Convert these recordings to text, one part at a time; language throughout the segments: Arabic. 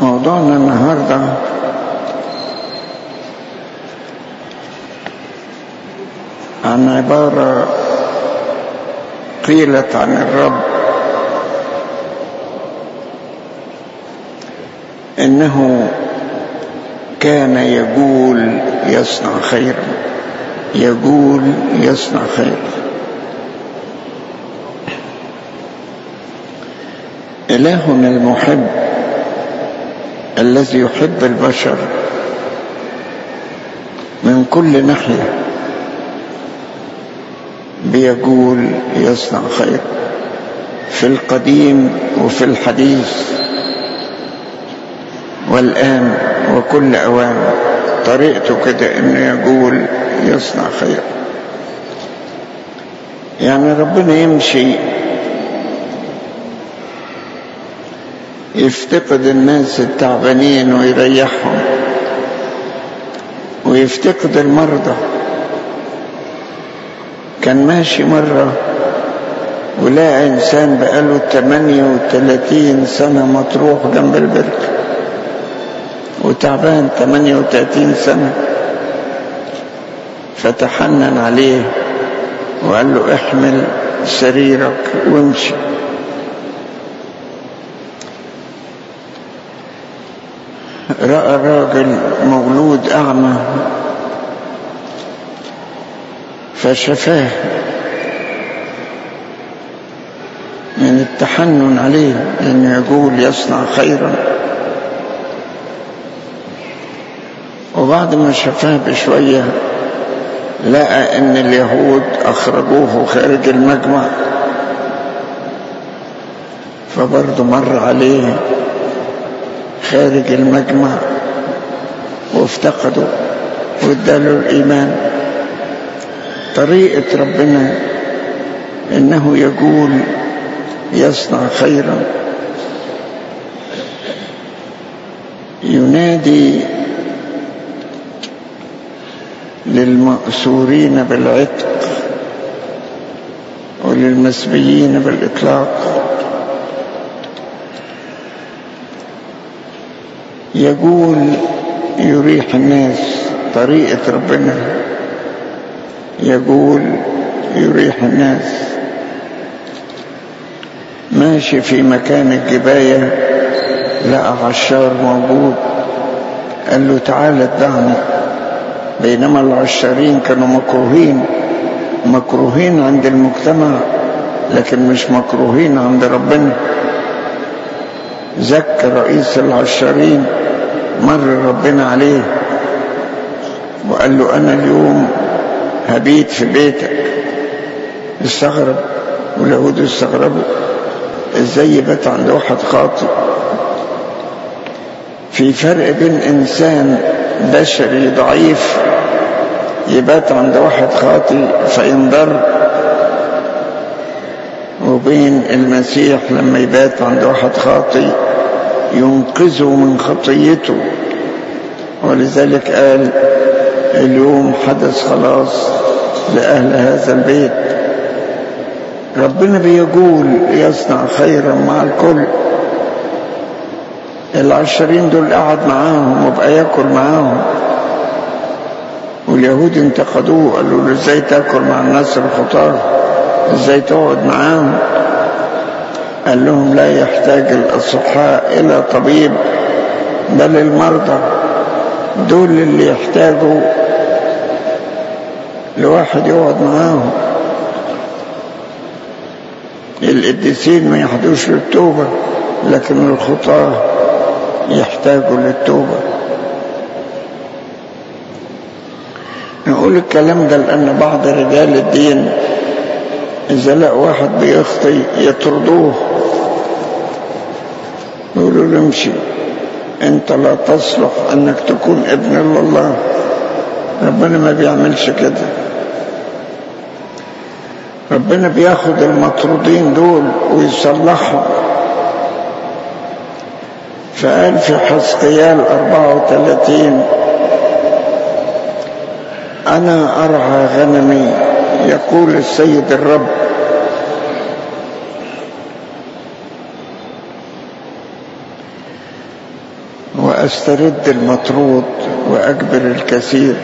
موضوعنا النهاردة عن عبارة قيلت عن الرب إنه كان يقول يصنع خيرا يقول يصنع خيرا. إلهنا المحب الذي يحب البشر من كل ناحية. بيقول يصنع خير في القديم وفي الحديث والآن وكل أوان. طريقته كده إنه يقول يصنع خير. يعني ربنا يمشي يفتقد الناس التعبانين ويريحهم ويفتقد المرضى. كان ماشي مرة ولقى إنسان بقاله 38 سنة مطروح جنب البركة وتعبان 38 سنة. فتحنن عليه وقال له احمل سريرك وامشي. رأى راجل مولود أعمى فشفاه من التحنن عليه أنه يقول يصنع خيرا. وبعد ما شفاه بشوية لقى أن اليهود أخرجوه خارج المجمع. فبرضه مر عليه خارج المجمع وافتقدوا واداله الإيمان. طريقة ربنا إنه يقول يصنع خيرا. ينادي للمأسورين بالعتق وللمسبيين بالإطلاق. يقول يريح الناس طريقة ربنا. يقول يريح الناس. ماشي في مكان الجباية لقى عشار موجود. قال له تعالى اتبعني بينما العشارين كانوا مكروهين. مكروهين عند المجتمع لكن مش مكروهين عند ربنا. زك رئيس العشارين مر ربنا عليه وقال له أنا اليوم هبيت في بيتك. استغرب واليهود استغربوا. إزاي يبات عند واحد خاطئ في فرق بين إنسان بشري ضعيف يبات عند واحد خاطئ فينضر وبين المسيح لما يبات عند واحد خاطئ ينقذه من خطيته. ولذلك قال اليوم حدث خلاص لأهل هذا البيت. ربنا بيقول يصنع خيرا مع الكل. العشرين دول قعد معاهم وبقى يأكل معاهم. واليهود انتقدوه قالوا له إزاي تأكل مع الناس الخطار إزاي تقعد معاهم؟ قال لهم لا يحتاج الأصحاء إلى طبيب بل المرضى دول اللي يحتاجوا لواحد يقعد معاهم. القديسين ما يحدوش للتوبة لكن الخطاة يحتاجوا للتوبة. نقول الكلام ده لأن بعض رجال الدين إذا لقوا واحد بيخطي يطردوه يقولوا له امشي. أنت لا تصلح أنك تكون ابن الله. ربنا ما بيعملش كده. ربنا بياخد المطرودين دول ويصلحهم. فقال في حسقيال 34 أنا أرعى غنمي. يقول السيد الرب. وأسترد المطرود وأجبر الكثير.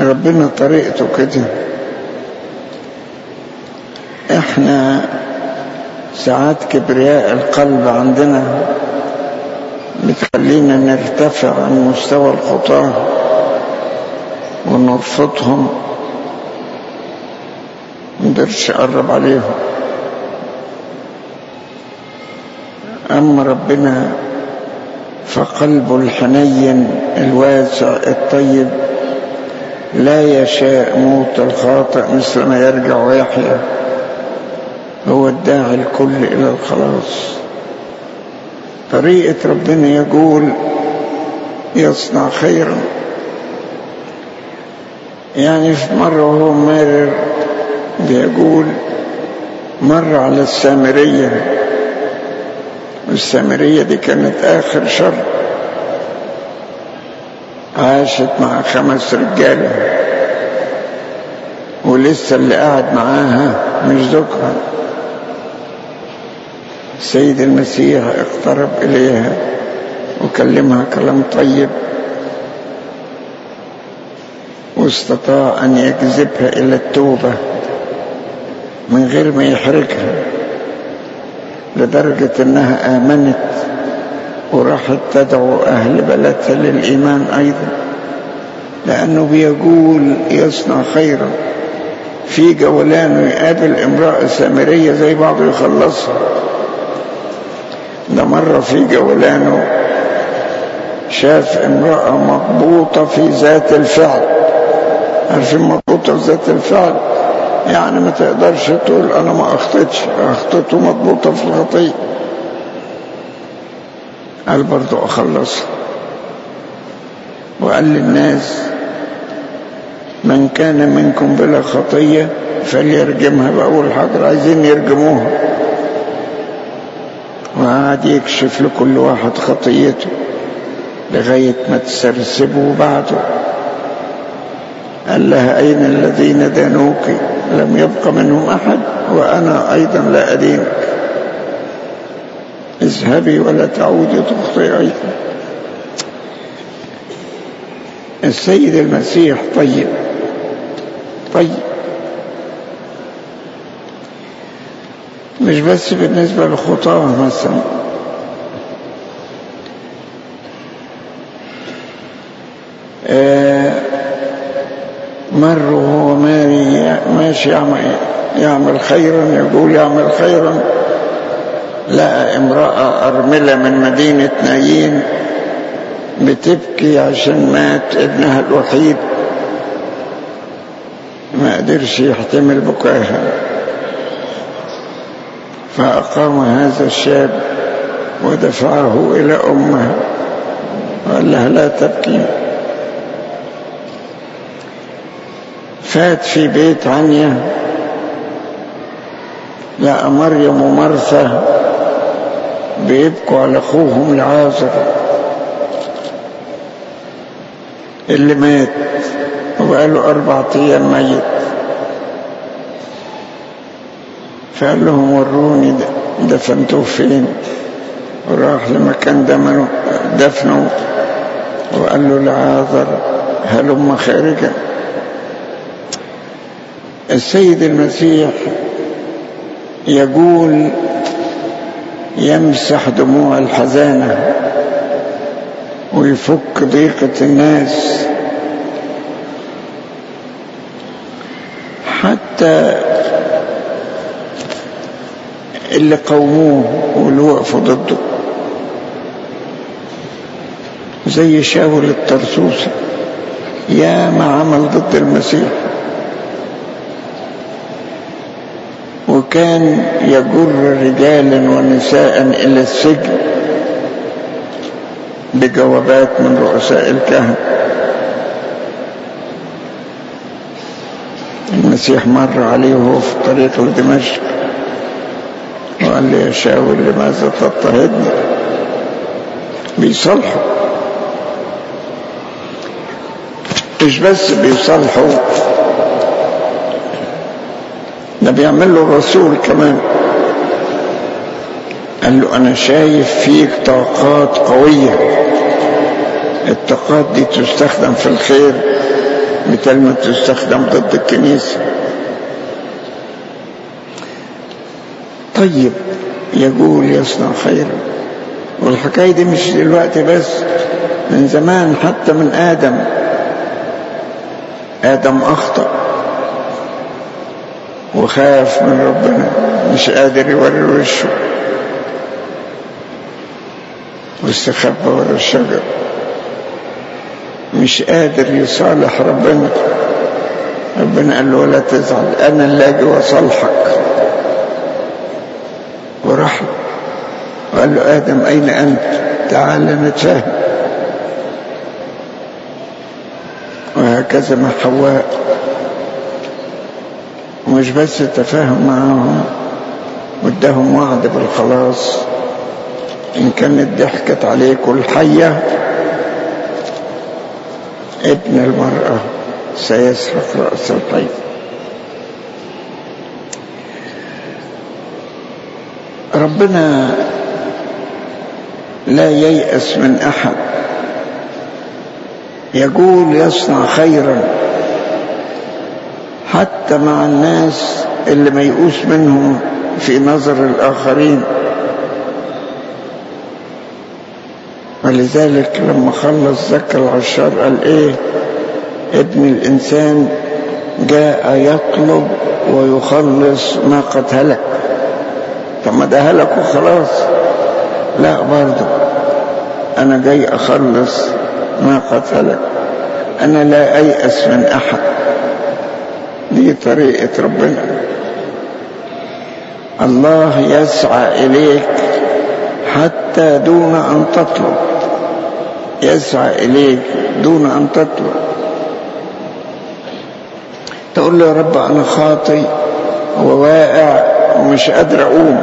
ربنا طريقته كده. إحنا ساعات كبرياء القلب عندنا بتخلينا نرتفع عن مستوى الخطاة. ونرفضهم مقدرش اقرب عليهم. أما ربنا فقلبه الحنين الواسع الطيب لا يشاء موت الخاطئ مثل ما يرجع ويحيا. هو الداعي الكل إلى الخلاص. طريقة ربنا يقول يصنع خيرا. يعني في مرة وهو مارر بيقول مر على السامرية. والسامرية دي كانت آخر شر. عاشت مع خمس رجالة ولسه اللي قاعد معاها مش زوجها. السيد المسيح اقترب إليها وكلمها كلام طيب. واستطاع أن يجذبها إلى التوبة من غير ما يحرجها لدرجة أنها آمنت وراحت تدعو أهل بلدها للإيمان أيضا لأنه بيقول يصنع خيرا في جولانه يقابل امرأة سامرية زي بعضه يخلصها. ده مرة في جولانه شاف امرأة مضبوطة في ذات الفعل. عارفين مضبوطة في ذات الفعل. يعني ما تقدرش تقول أنا ما أخطيتش. أخطيت مضبوطة في الخطية. قال برضو أخلصها وقال للناس من كان منكم بلا خطية فليرجمها. بأول حجر عايزين يرجموها. وقعد يكشف لكل واحد خطيته لغاية ما تسرسبوا بعده قال لها أين الذين دانوك لم يبق منهم أحد وأنا أيضا لا أدينك اذهبي ولا تعودي تخطئي السيد المسيح طيب. طيب. مش بس بالنسبة للخطاة مثلا. آه مر وهو ماري ماشي يعمل, يعمل خيرا يقول يعمل خيرا. لقى امرأة أرملة من مدينة نايين بتبكي عشان مات ابنها الوحيد. ما قدرش يحتمل بكاها. فأقام هذا الشاب ودفعه إلى أمها. وقال لها لا تبكي. فات في بيت عنيا. لقى مريم ومرثى بيبكوا على أخوهم لعازر اللي مات وبقاله أربعة أيام ميت. فقال لهم وروني دفنتوه فين؟ وراح لمكان دفنه. وقال له لعازر هلم خارجا السيد المسيح يقول يمسح دموع الحزانة ويفك ضيقة الناس. حتى اللي قوموه واللي وقفوا ضده. زي شاول الطرسوسي يا ما عمل ضد المسيح. وكان يجر رجالا ونساء إلى السجن بجوابات من رؤساء الكهنة المسيح مر عليه وهو في الطريق لدمشق وقال لي يا شاول لماذا تضطهدني؟ بيصلحوا مش بس بيصلحوا بيعمل له الرسول كمان. قال له أنا شايف فيك طاقات قوية. الطاقات دي تستخدم في الخير مثل ما تستخدم ضد الكنيسة. طيب يقول يصنع خيرا والحكاية دي مش دلوقتي بس من زمان حتى من آدم. آدم أخطأ. وخاف من ربنا مش قادر يوري وشه. واستخبى ورا الشجر. مش قادر يصالح ربنا. ربنا قال له ولا تزعل أنا اللي أجي وأصالحك. وراح وقال له آدم أين أنت؟ تعال نتفاهم وهكذا مع حواء. ومش بس تفاهم معاهم واداهم وعد بالخلاص. إن كانت ضحكت عليكم الحية ابن المرأة سيسرق رأس الحي. ربنا لا ييأس من أحد. يقول يصنع خيرا. حتى مع الناس اللي ميؤوس منهم في نظر الآخرين. ولذلك لما خلص زكى العشار قال إيه؟ ابن الإنسان جاء يطلب ويخلص ما قد هلك. طب ما ده هلك وخلاص. لا برضه أنا جاي أخلص ما قد هلك. أنا لا أيأس من أحد. دي طريقة ربنا. الله يسعى إليك حتى دون أن تطلب. يسعى إليك دون أن تطلب. تقول له يا رب أنا خاطي وواقع ومش قادر أقوم.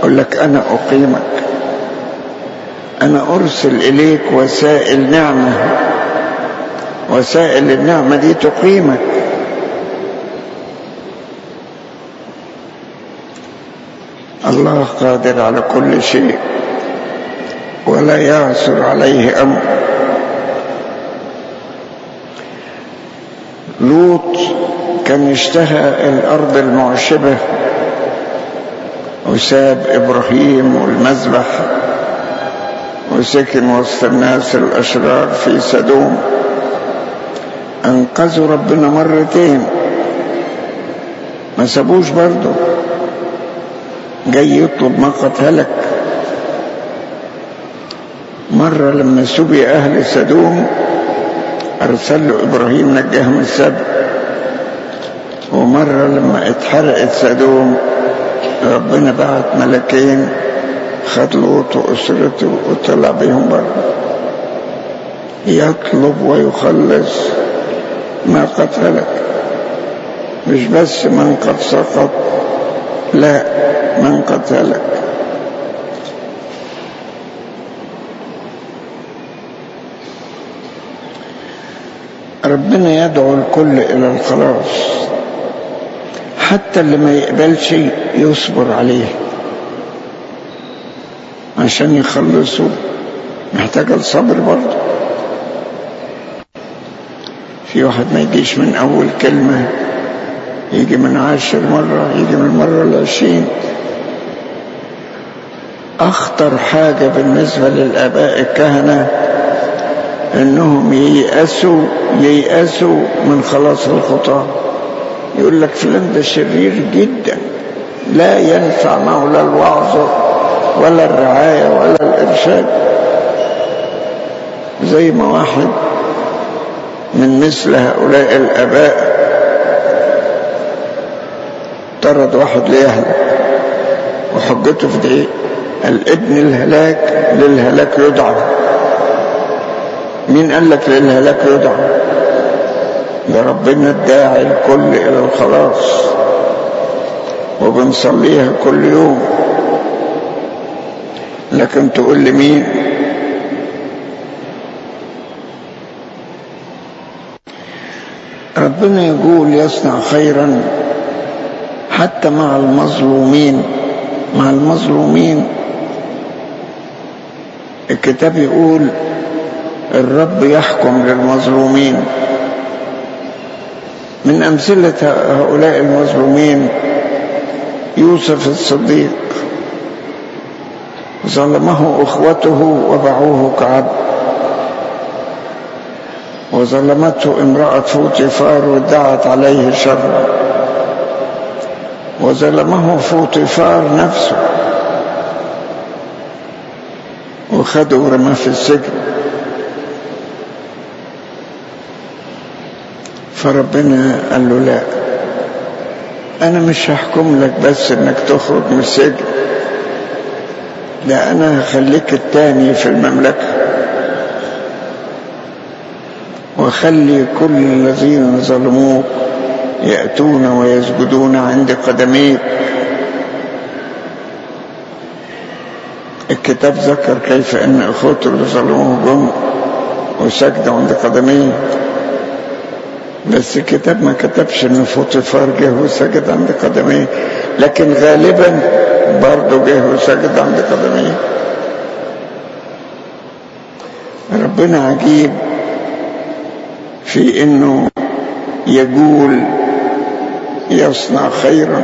أقول لك أنا أقيمك. أنا أرسل إليك وسائل نعمة. وسائل النعمة دي تقيمك. الله قادر على كل شيء ولا يعثر عليه أمر. لوط كان اشتهى الأرض المعشبة وساب إبراهيم والمذبح وسكن وسط الناس الأشرار في سدوم. أنقذوا ربنا مرتين ما سابوش برضه. جاي يطلب ما قد هلك. مرة لما سبي أهل سدوم أرسل له إبراهيم نجاه من السبي ومرة لما اتحرقت سدوم ربنا بعت ملكين خد لوط وأسرته وطلع بهم بره يطلب ويخلص ما قد هلك. مش بس من قد سقط لا من قد هلك ربنا يدعو الكل إلى الخلاص حتى اللي ما يقبلش يصبر عليه. عشان يخلصوا محتاج الصبر برضه. في واحد ما يجيش من أول كلمة يجي من عشر مرة يجي من المرة العشرين أخطر حاجة بالنسبة للآباء الكهنة إنهم ييأسوا ييأسوا من خلاص الخطاة يقول لك فلان ده شرير جدا لا ينفع معه لا الوعظ ولا الرعاية ولا الإرشاد. زي ما واحد من مثل هؤلاء الآباء طرد واحد ليهلك. وحجته في دقيقة الابن الهلاك للهلاك يدعى. مين قال لك للهلاك يدعى؟ ده ربنا الداعي الكل إلى الخلاص. وبنصليها كل يوم. لكن تقول لي مين؟ ربنا يقول يصنع خيرا. حتى مع المظلومين مع المظلومين. الكتاب يقول الرب يحكم للمظلومين. من أمثلة هؤلاء المظلومين يوسف الصديق. ظلمه أخوته وباعوه كعبد وظلمته امرأة فوطفار وادعت عليه شر وظلمه فوطفار نفسه. وخده ورماه في السجن. فربنا قال له لا أنا مش هحكم لك بس إنك تخرج من السجن. لا أنا هخليك التاني في المملكة. وخلي كل الذين ظلموك يأتون ويسجدون عند قدميك. الكتاب ذكر كيف أن اخوته اللي ظلموه جم وسجدوا عند قدميه. بس الكتاب ما كتبش إن فوطيفار جه وسجد عند قدميه. لكن غالبا برضه جه وسجد عند قدميه. ربنا عجيب في إنه يقول يصنع خيرا.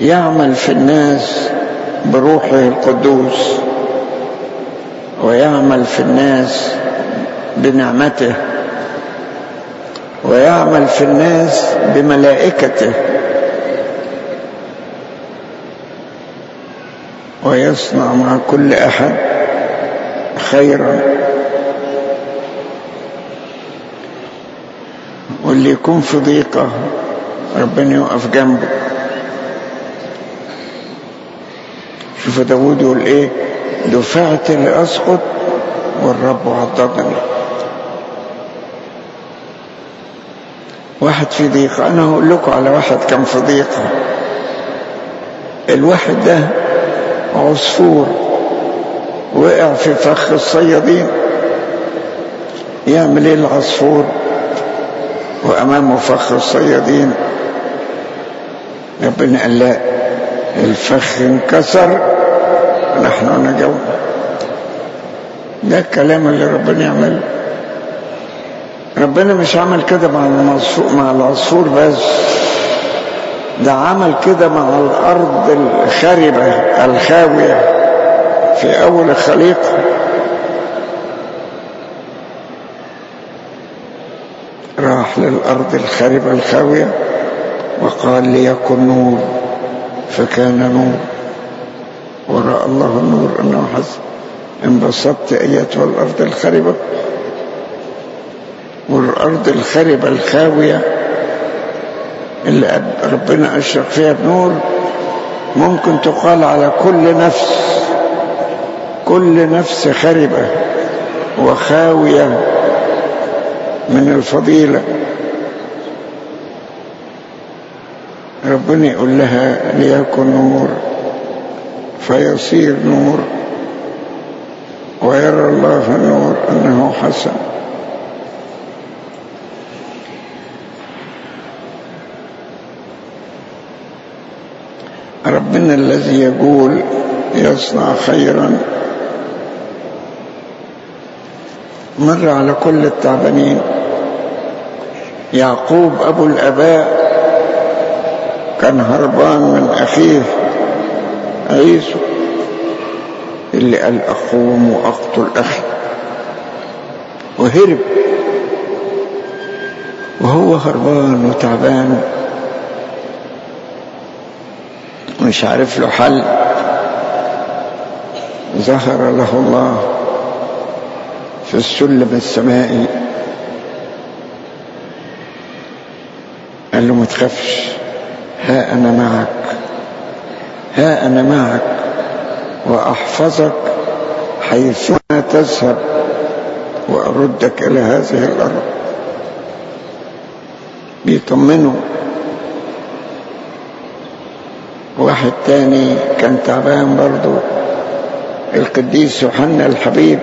يعمل في الناس بروحه القدوس ويعمل في الناس بنعمته ويعمل في الناس بملائكته. ويصنع مع كل أحد خيرا. واللي يكون في ضيقة ربنا يقف جنبه. شوف داود يقول إيه؟ دفعت لأسقط والرب عضدني. واحد في ضيقة. أنا هقول لكم على واحد كان في ضيقة. الواحد ده عصفور. وقع في فخ الصيادين. يعمل إيه العصفور؟ وأمامه فخ الصيادين. ربنا قال لا الفخ انكسر نحن نجونا ده الكلام اللي ربنا يعمله. ربنا مش عمل كده مع المصفور مع العصفور بس. ده عمل كده مع الأرض الخربة الخاوية في أول الخليقة. راح للأرض الخربة الخاوية وقال ليكن نور فكان نور. ورأى الله النور أنه حسن انبسطت أيتها الأرض الخربة. والأرض الخربة الخاوية اللي ربنا أشرق فيها بنور ممكن تقال على كل نفس. كل نفس خربة وخاوية. من الفضيلة. ربنا يقول لها ليكن نور فيصير نور ويرى الله في النور أنه حسن. ربنا الذي يقول يصنع خيرا مر على كل التعبانين. يعقوب أبو الأباء كان هربان من أخيه عيسو اللي قال أقوم وأقتل أخي وهرب. وهو هربان وتعبان. مش عارف له حل. ظهر له الله. في السلم السمائي قال له ما تخافش ها أنا معك ها أنا معك وأحفظك حيثما تذهب وأردك إلى هذه الأرض. بيطمنه واحد تاني كان تعبان برضه القديس يوحنا الحبيب.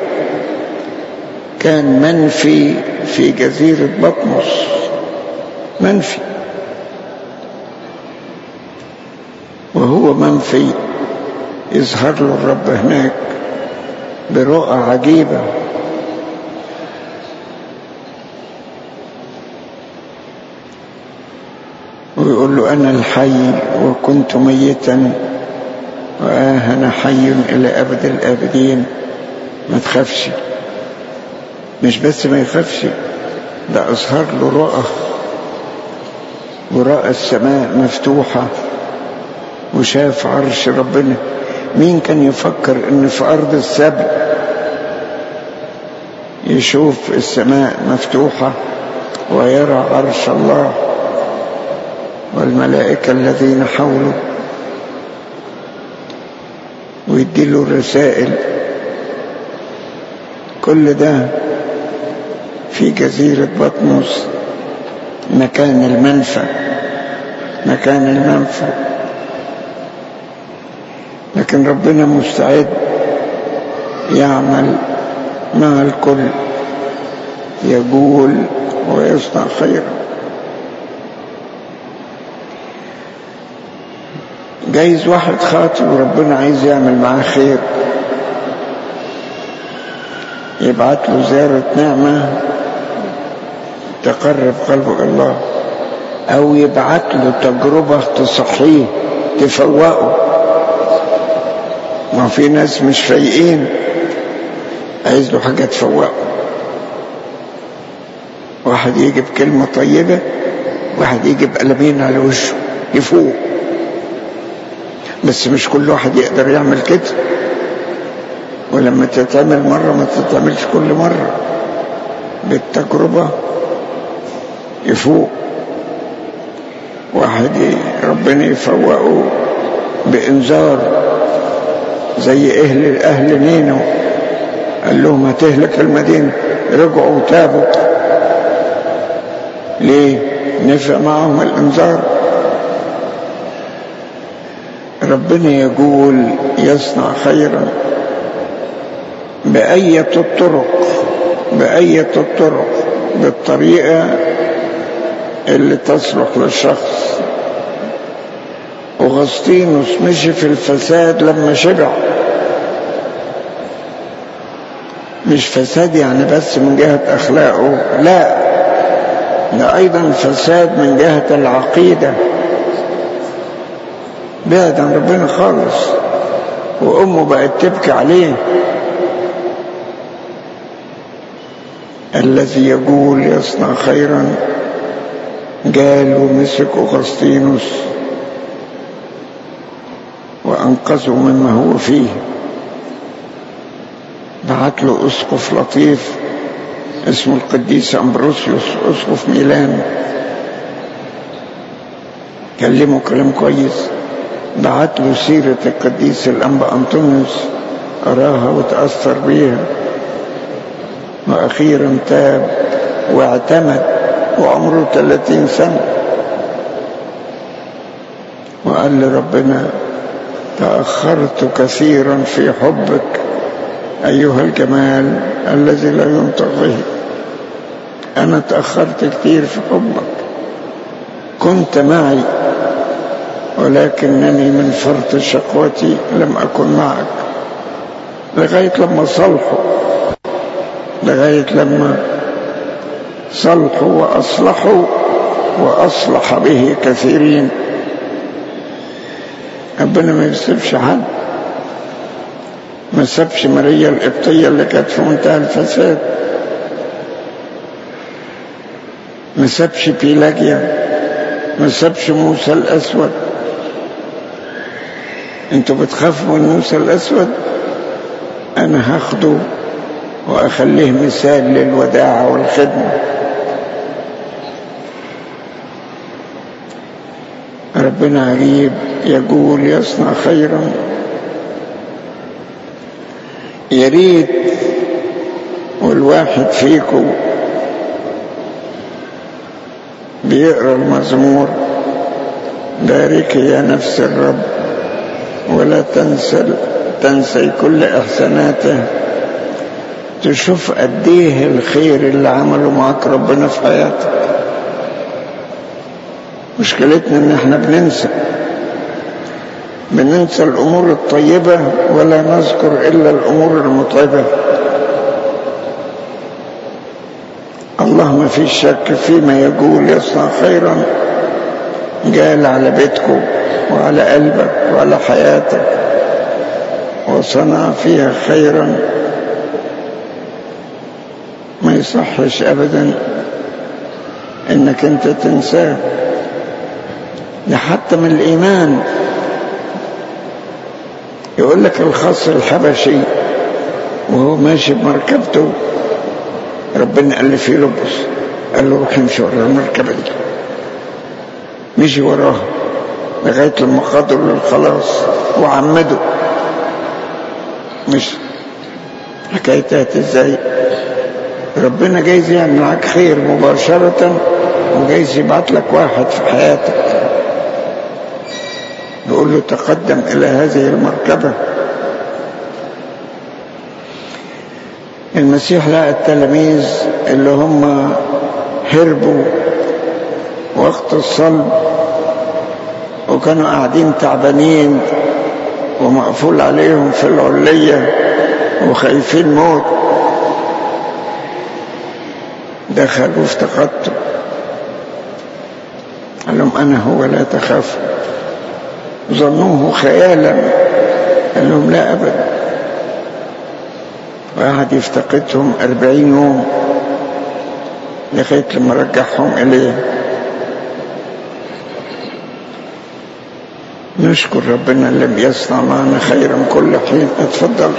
كان منفي في جزيرة بطمس. منفي. منفي. يظهر له الرب هناك برؤى عجيبة. ويقول له أنا الحي وكنت ميتا وآه أنا حي إلى أبد الآبدين. ما تخافش. مش بس ما يخافش ده أظهر له رؤى ورأى السماء مفتوحة وشاف عرش ربنا. مين كان يفكر إن في أرض السبع يشوف السماء مفتوحة ويرى عرش الله والملائكة الذين حوله؟ ويديله الرسائل كل ده في جزيرة بطمس مكان المنفى. مكان المنفى. لكن ربنا مستعد يعمل مع الكل. يقول ويصنع خيرا جايز واحد خاطئ وربنا عايز يعمل معاه خير. يبعت له زيارة نعمة. تقرب قلبه الله أو يبعت له تجربة تصحيه تفوقه. ما في ناس مش فايقين. عايز له حاجة تفوقه. واحد يجي بكلمة طيبة واحد يجي بقلمين على وشه يفوق. بس مش كل واحد يقدر يعمل كده. ولما تتعمل مرة ما تتعملش كل مرة. بالتجربة يفوق واحد ربنا يفوقه بإنذار زي أهل أهل نينو. قال لهم هتهلك المدينة. رجعوا وتابوا. ليه؟ نفع معهم الإنذار. ربنا يقول يصنع خيرا بأية الطرق بأية الطرق بالطريقة اللي تصلح للشخص. أغسطينوس مشي في الفساد لما شبع مش فساد يعني بس من جهة أخلاقه لا ده أيضا فساد من جهة العقيدة. بعد عن ربنا خالص وأمه بقت تبكي عليه. الذي يقول يصنع خيرا. قال ومسك أغسطينوس وأنقذه مما هو فيه. بعت له أسقف لطيف اسمه القديس أمبروسيوس أسقف ميلان. كلمه كلام كويس. بعت له سيرة القديس الأنبا أنطونيوس قراها وتأثر بيها. وأخيرا تاب واعتمد. وعمره 30 سنة. وقال لربنا تأخرت كثيرا في حبك أيها الجمال الذي لا ينطق به. أنا تأخرت كثير في حبك. كنت معي ولكنني من فرط شقوتي لم أكن معك. لغاية لما صلحوا لغاية لما صلحوا وأصلحوا وأصلح به كثيرين. ربنا ما يسيبش حد ما سابش ماريا القبطية اللي كانت في منتهى الفساد. ما سابش بيلاجيا ما سابش موسى الأسود. أنتوا بتخافوا من موسى الأسود؟ أنا هاخده وأخليه مثال للوداعة والخدمة. ربنا عجيب يقول يصنع خيرا. يريد والواحد فيكم بيقرأ المزمور بارك يا نفس الرب ولا تنسى تنسي كل إحساناته. تشوف قد إيه الخير اللي عمله معاك ربنا في حياتك. مشكلتنا إن إحنا بننسى. بننسى الأمور الطيبة ولا نذكر إلا الأمور المتعبة. الله ما فيش شك فيما يقول يصنع خيرا قال على بيتكم وعلى قلبك وعلى حياتك وصنع فيها خيرا ما يصحش أبدا. إنك أنت تنساه. ده حتى من الإيمان. يقول لك الخص الحبشي وهو ماشي بمركبته. ربنا قال لي في لبس. قال له روح امشي ورا المركبة دي. مشي وراها لغاية لما قدروا للخلاص وعمدوا مش حكايتها إزاي؟ ربنا جايز يعمل معاك خير مباشرة وجايز يبعت لك واحد في حياتك. يقول له تقدم إلى هذه المركبة. المسيح لقى التلاميذ اللي هم هربوا وقت الصلب وكانوا قاعدين تعبانين ومقفول عليهم في العلية وخايفين موت. دخلوا افتقدته قال لهم أنا هو لا تخافوا. ظنوه خيالا قال لهم لا أبدا. وقعد يفتقدهم أربعين يوم لغاية لما رجعهم إليه. نشكر ربنا اللي بيصنع معنا خيرا كل حين. اتفضل.